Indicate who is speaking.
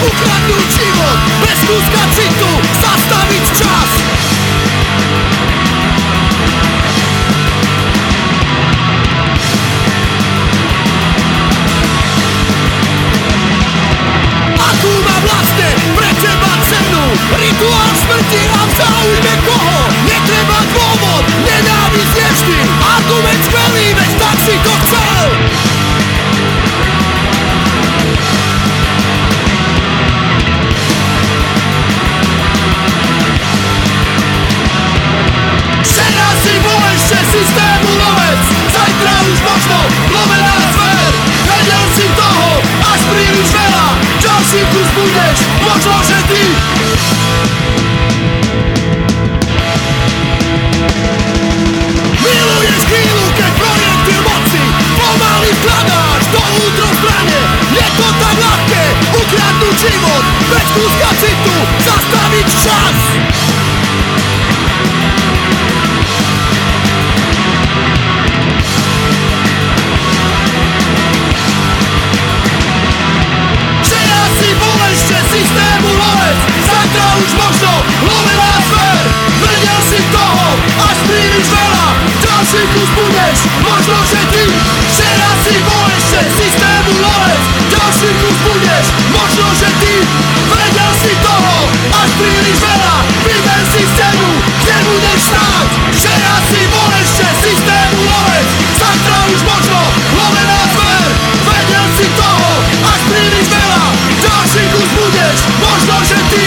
Speaker 1: ukradnúť život Bez kúska citu zastaviť čas. Akú má vlastne pre teba cenu Rituál smrti a v záujme koho? Netreba do útro zbrane Je to tak ľahké ukradnúť život. Bez kúska citu zastaviť čas. Včera si bol ešte systému lovec Zajtra už možno lovená zver Vedel si toho až príliš kus budeš, možno lovec, ďalší kus budeš. Možno, že ty vedel si toho. Až príliš veľa Vyber si scénu, kde budeš stáť. Že ja si bol ešte systému lovec Zatra už možno lovená zver. Vedel si toho. Až príliš veľa Ďalší kus budeš, možno, že ty